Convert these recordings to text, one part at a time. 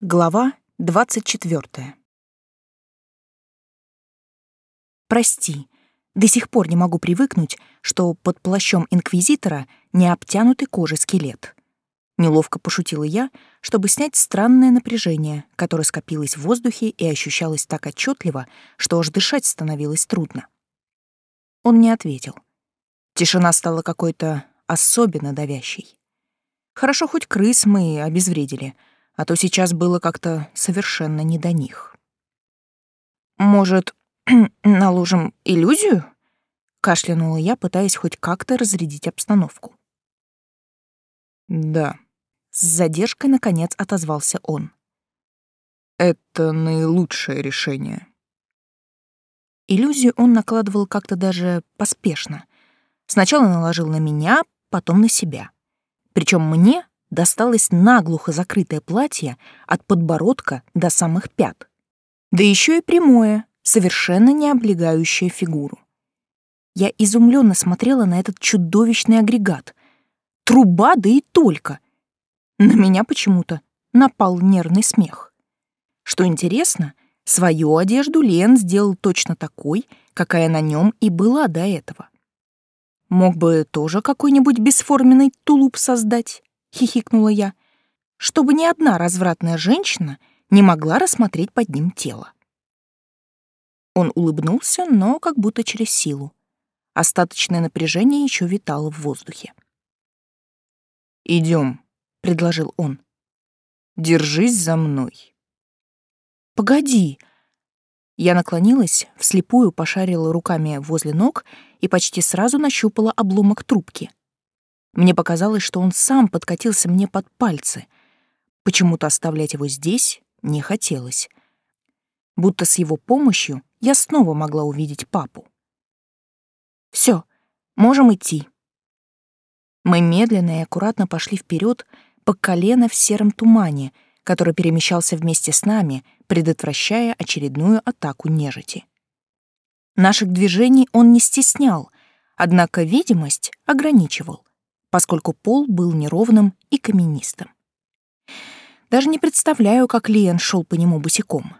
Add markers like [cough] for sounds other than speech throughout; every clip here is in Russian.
Глава двадцать четвертая. Прости, до сих пор не могу привыкнуть, что под плащом инквизитора не обтянутый кожей скелет. Неловко пошутила я, чтобы снять странное напряжение, которое скопилось в воздухе и ощущалось так отчетливо, что аж дышать становилось трудно. Он не ответил. Тишина стала какой-то особенно давящей. Хорошо, хоть крыс мы обезвредили — а то сейчас было как-то совершенно не до них. «Может, [clears throat] наложим иллюзию?» — кашлянула я, пытаясь хоть как-то разрядить обстановку. «Да». С задержкой, наконец, отозвался он. «Это наилучшее решение». Иллюзию он накладывал как-то даже поспешно. Сначала наложил на меня, потом на себя. Причем мне досталось наглухо закрытое платье от подбородка до самых пят. Да еще и прямое, совершенно не облегающее фигуру. Я изумленно смотрела на этот чудовищный агрегат. Труба, да и только. На меня почему-то напал нервный смех. Что интересно, свою одежду Лен сделал точно такой, какая на нем и была до этого. Мог бы тоже какой-нибудь бесформенный тулуп создать. — хихикнула я, чтобы ни одна развратная женщина не могла рассмотреть под ним тело. Он улыбнулся, но как будто через силу. Остаточное напряжение еще витало в воздухе. Идем, предложил он. «Держись за мной». «Погоди!» Я наклонилась, вслепую пошарила руками возле ног и почти сразу нащупала обломок трубки. Мне показалось, что он сам подкатился мне под пальцы. Почему-то оставлять его здесь не хотелось. Будто с его помощью я снова могла увидеть папу. Все, можем идти. Мы медленно и аккуратно пошли вперед по колено в сером тумане, который перемещался вместе с нами, предотвращая очередную атаку нежити. Наших движений он не стеснял, однако видимость ограничивал поскольку пол был неровным и каменистым. Даже не представляю, как Лиен шел по нему босиком.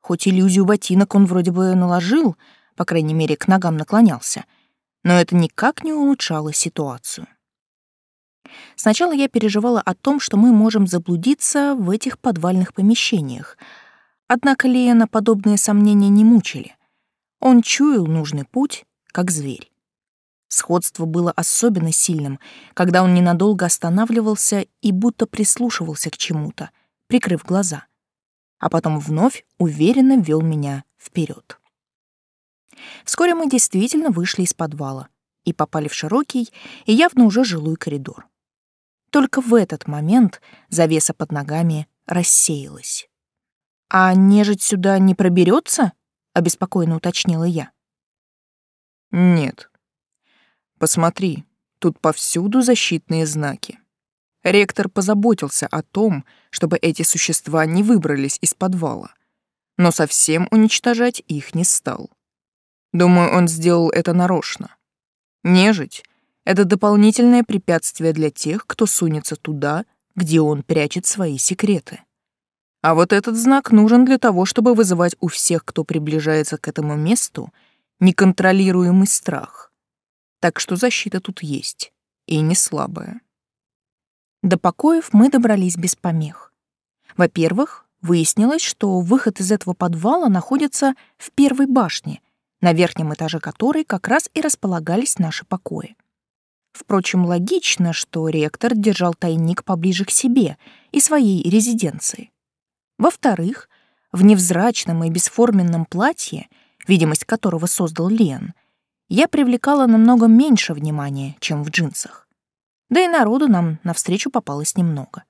Хоть иллюзию ботинок он вроде бы наложил, по крайней мере, к ногам наклонялся, но это никак не улучшало ситуацию. Сначала я переживала о том, что мы можем заблудиться в этих подвальных помещениях. Однако Лиена подобные сомнения не мучили. Он чуял нужный путь, как зверь. Сходство было особенно сильным, когда он ненадолго останавливался и будто прислушивался к чему-то, прикрыв глаза, а потом вновь уверенно вел меня вперед. Вскоре мы действительно вышли из подвала и попали в широкий и явно уже жилой коридор. Только в этот момент завеса под ногами рассеялась. «А нежить сюда не проберется? обеспокоенно уточнила я. «Нет», Посмотри, тут повсюду защитные знаки. Ректор позаботился о том, чтобы эти существа не выбрались из подвала, но совсем уничтожать их не стал. Думаю, он сделал это нарочно. Нежить — это дополнительное препятствие для тех, кто сунется туда, где он прячет свои секреты. А вот этот знак нужен для того, чтобы вызывать у всех, кто приближается к этому месту, неконтролируемый страх так что защита тут есть, и не слабая. До покоев мы добрались без помех. Во-первых, выяснилось, что выход из этого подвала находится в первой башне, на верхнем этаже которой как раз и располагались наши покои. Впрочем, логично, что ректор держал тайник поближе к себе и своей резиденции. Во-вторых, в невзрачном и бесформенном платье, видимость которого создал Лен, я привлекала намного меньше внимания, чем в джинсах. Да и народу нам навстречу попалось немного.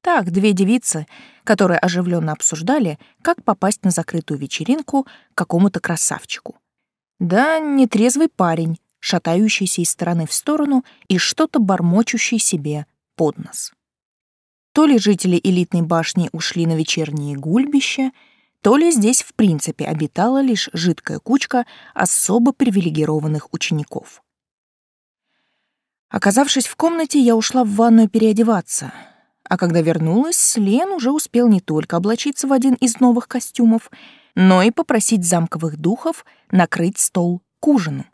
Так, две девицы, которые оживленно обсуждали, как попасть на закрытую вечеринку к какому-то красавчику. Да, нетрезвый парень, шатающийся из стороны в сторону и что-то бормочущий себе под нос. То ли жители элитной башни ушли на вечерние гульбища, то ли здесь в принципе обитала лишь жидкая кучка особо привилегированных учеников. Оказавшись в комнате, я ушла в ванную переодеваться, А когда вернулась, Лен уже успел не только облачиться в один из новых костюмов, но и попросить замковых духов накрыть стол к ужину.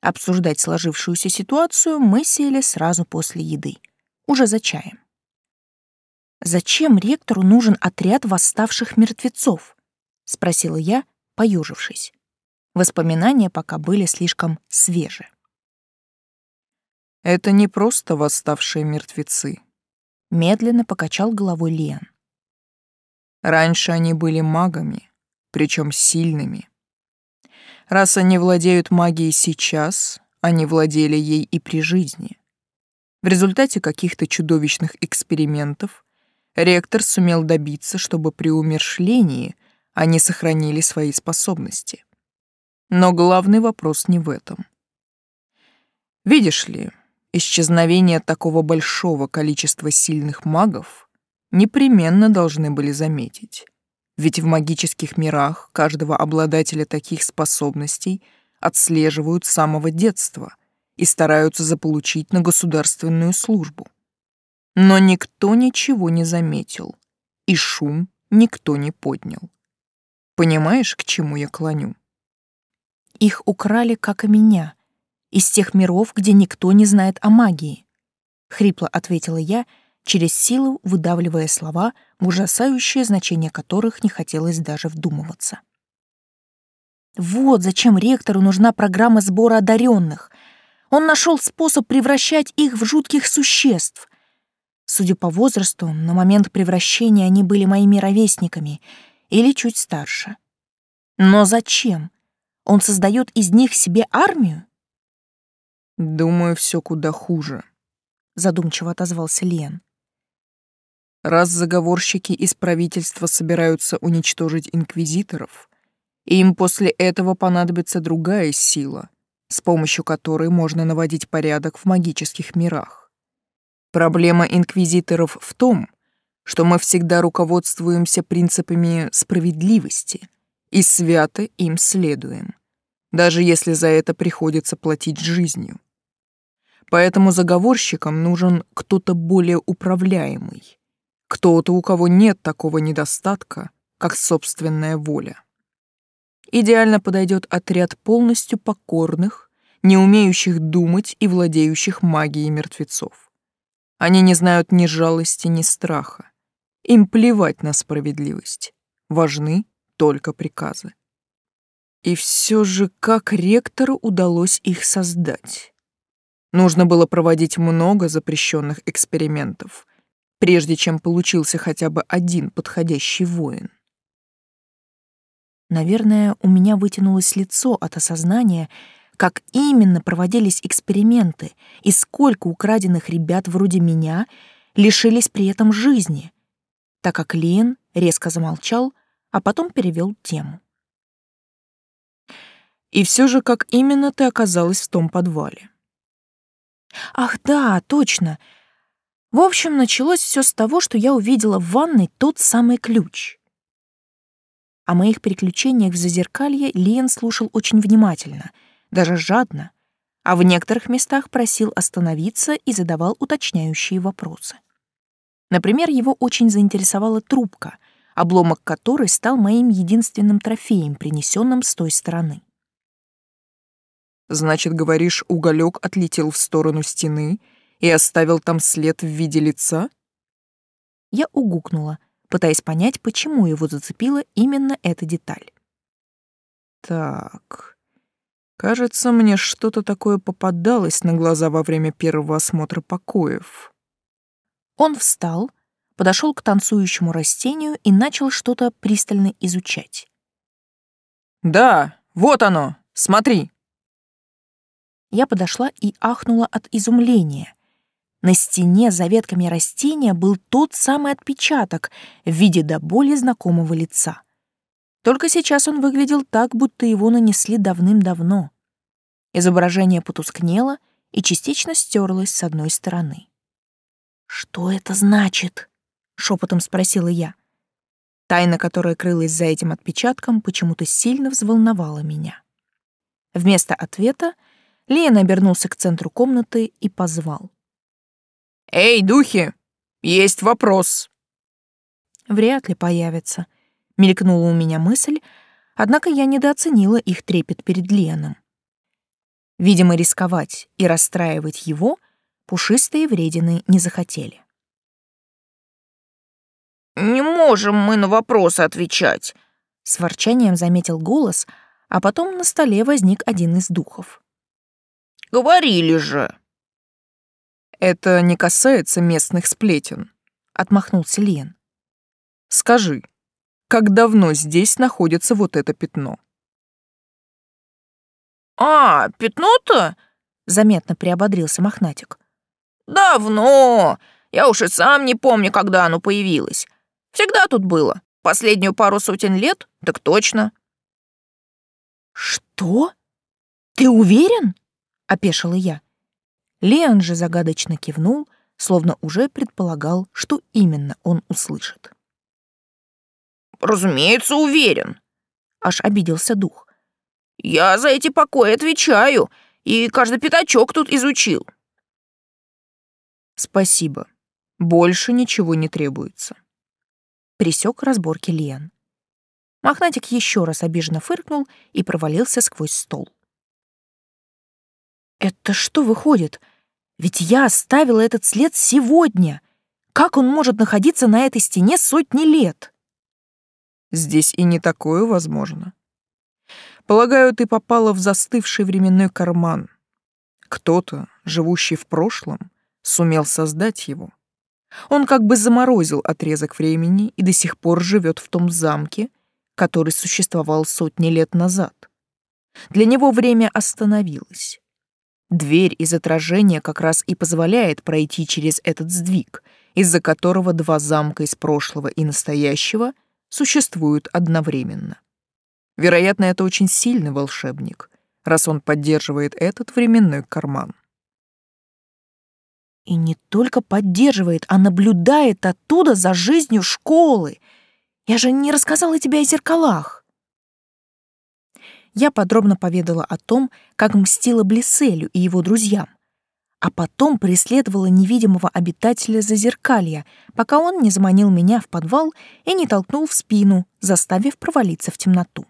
Обсуждать сложившуюся ситуацию мы сели сразу после еды, уже за чаем. «Зачем ректору нужен отряд восставших мертвецов?» — спросила я, поюжившись. Воспоминания пока были слишком свежи. «Это не просто восставшие мертвецы», — медленно покачал головой Лен. «Раньше они были магами, причем сильными. Раз они владеют магией сейчас, они владели ей и при жизни. В результате каких-то чудовищных экспериментов ректор сумел добиться, чтобы при умершлении они сохранили свои способности. Но главный вопрос не в этом. Видишь ли, исчезновение такого большого количества сильных магов непременно должны были заметить. Ведь в магических мирах каждого обладателя таких способностей отслеживают с самого детства и стараются заполучить на государственную службу. Но никто ничего не заметил, и шум никто не поднял. Понимаешь, к чему я клоню? Их украли, как и меня, из тех миров, где никто не знает о магии. Хрипло ответила я, через силу выдавливая слова, в ужасающее значение которых не хотелось даже вдумываться. Вот зачем ректору нужна программа сбора одаренных. Он нашел способ превращать их в жутких существ. Судя по возрасту, на момент превращения они были моими ровесниками или чуть старше. Но зачем? Он создает из них себе армию? Думаю, все куда хуже, задумчиво отозвался Лен. Раз заговорщики из правительства собираются уничтожить инквизиторов, им после этого понадобится другая сила, с помощью которой можно наводить порядок в магических мирах. Проблема инквизиторов в том, что мы всегда руководствуемся принципами справедливости и свято им следуем даже если за это приходится платить жизнью. Поэтому заговорщикам нужен кто-то более управляемый, кто-то, у кого нет такого недостатка, как собственная воля. Идеально подойдет отряд полностью покорных, не умеющих думать и владеющих магией мертвецов. Они не знают ни жалости, ни страха. Им плевать на справедливость. Важны только приказы. И все же, как ректору удалось их создать? Нужно было проводить много запрещенных экспериментов, прежде чем получился хотя бы один подходящий воин. Наверное, у меня вытянулось лицо от осознания, как именно проводились эксперименты и сколько украденных ребят вроде меня лишились при этом жизни, так как Лен резко замолчал, а потом перевел тему. И все же, как именно ты оказалась в том подвале? Ах, да, точно. В общем, началось все с того, что я увидела в ванной тот самый ключ. О моих приключениях в Зазеркалье Лиен слушал очень внимательно, даже жадно, а в некоторых местах просил остановиться и задавал уточняющие вопросы. Например, его очень заинтересовала трубка, обломок которой стал моим единственным трофеем, принесенным с той стороны. Значит, говоришь, уголек отлетел в сторону стены и оставил там след в виде лица? Я угукнула, пытаясь понять, почему его зацепила именно эта деталь. Так, кажется, мне что-то такое попадалось на глаза во время первого осмотра покоев. Он встал, подошел к танцующему растению и начал что-то пристально изучать. «Да, вот оно, смотри!» Я подошла и ахнула от изумления. На стене за ветками растения был тот самый отпечаток в виде до боли знакомого лица. Только сейчас он выглядел так, будто его нанесли давным-давно. Изображение потускнело и частично стерлось с одной стороны. «Что это значит?» — шепотом спросила я. Тайна, которая крылась за этим отпечатком, почему-то сильно взволновала меня. Вместо ответа Лиен обернулся к центру комнаты и позвал. «Эй, духи! Есть вопрос. Вряд ли появится. Мелькнула у меня мысль, однако я недооценила их трепет перед Леном. Видимо, рисковать и расстраивать его пушистые вредины не захотели. «Не можем мы на вопросы отвечать», — с ворчанием заметил голос, а потом на столе возник один из духов. «Говорили же». «Это не касается местных сплетен», — отмахнулся Лен. «Скажи, как давно здесь находится вот это пятно?» «А, пятно-то?» — заметно приободрился Мохнатик. «Давно. Я уж и сам не помню, когда оно появилось. Всегда тут было. Последнюю пару сотен лет, так точно». «Что? Ты уверен?» — опешила я. Леон же загадочно кивнул, словно уже предполагал, что именно он услышит. «Разумеется, уверен», — аж обиделся дух. «Я за эти покои отвечаю, и каждый пятачок тут изучил». «Спасибо. Больше ничего не требуется». Присек разборки Лен. Мохнатик еще раз обиженно фыркнул и провалился сквозь стол. «Это что выходит? Ведь я оставила этот след сегодня. Как он может находиться на этой стене сотни лет?» Здесь и не такое возможно. Полагаю, ты попала в застывший временной карман. Кто-то, живущий в прошлом, сумел создать его. Он как бы заморозил отрезок времени и до сих пор живет в том замке, который существовал сотни лет назад. Для него время остановилось. Дверь из отражения как раз и позволяет пройти через этот сдвиг, из-за которого два замка из прошлого и настоящего существуют одновременно. Вероятно, это очень сильный волшебник, раз он поддерживает этот временной карман. И не только поддерживает, а наблюдает оттуда за жизнью школы. Я же не рассказала тебе о зеркалах. Я подробно поведала о том, как мстила Блиселю и его друзьям, а потом преследовала невидимого обитателя Зазеркалья, пока он не заманил меня в подвал и не толкнул в спину, заставив провалиться в темноту.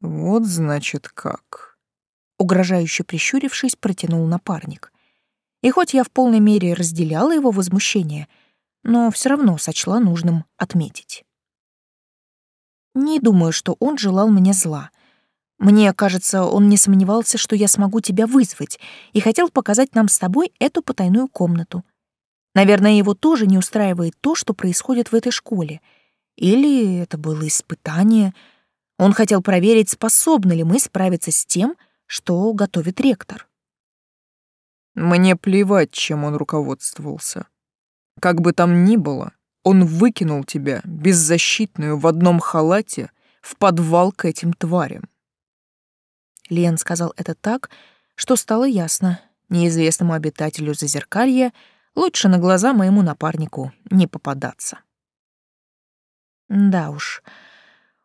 «Вот, значит, как...» Угрожающе прищурившись, протянул напарник. И хоть я в полной мере разделяла его возмущение, но все равно сочла нужным отметить. Не думаю, что он желал мне зла. Мне кажется, он не сомневался, что я смогу тебя вызвать, и хотел показать нам с тобой эту потайную комнату. Наверное, его тоже не устраивает то, что происходит в этой школе. Или это было испытание. Он хотел проверить, способны ли мы справиться с тем, что готовит ректор. Мне плевать, чем он руководствовался. Как бы там ни было, он выкинул тебя, беззащитную, в одном халате, в подвал к этим тварям. Лен сказал это так, что стало ясно. Неизвестному обитателю Зазеркалья лучше на глаза моему напарнику не попадаться. Да уж,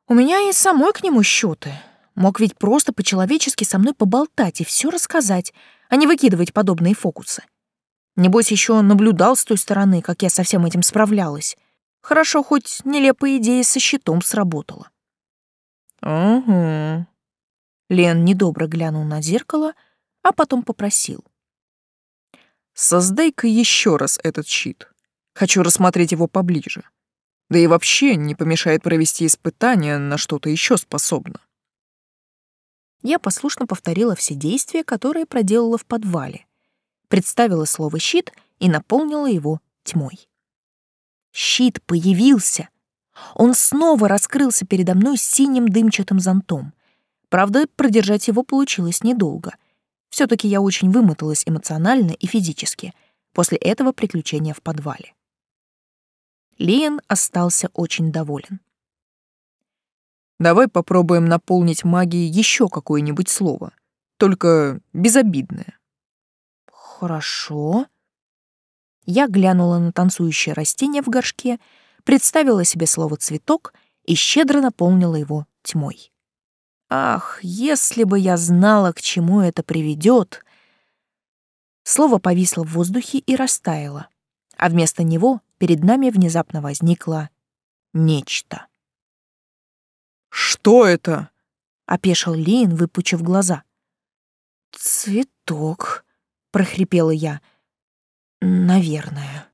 у меня и самой к нему счеты. Мог ведь просто по-человечески со мной поболтать и все рассказать, а не выкидывать подобные фокусы. Небось, еще наблюдал с той стороны, как я со всем этим справлялась. Хорошо, хоть нелепая идея со щитом сработала. «Угу». Лен недобро глянул на зеркало, а потом попросил. «Создай-ка еще раз этот щит. Хочу рассмотреть его поближе. Да и вообще не помешает провести испытание, на что-то еще способно». Я послушно повторила все действия, которые проделала в подвале. Представила слово «щит» и наполнила его тьмой. Щит появился. Он снова раскрылся передо мной синим дымчатым зонтом. Правда, продержать его получилось недолго. все таки я очень вымоталась эмоционально и физически после этого приключения в подвале. Лиен остался очень доволен. Давай попробуем наполнить магией еще какое-нибудь слово, только безобидное. Хорошо. Я глянула на танцующее растение в горшке, представила себе слово «цветок» и щедро наполнила его тьмой. Ах, если бы я знала, к чему это приведет! Слово повисло в воздухе и растаяло, а вместо него перед нами внезапно возникло нечто. «Что это?» — опешил Лин, выпучив глаза. «Цветок», — прохрипела я. «Наверное».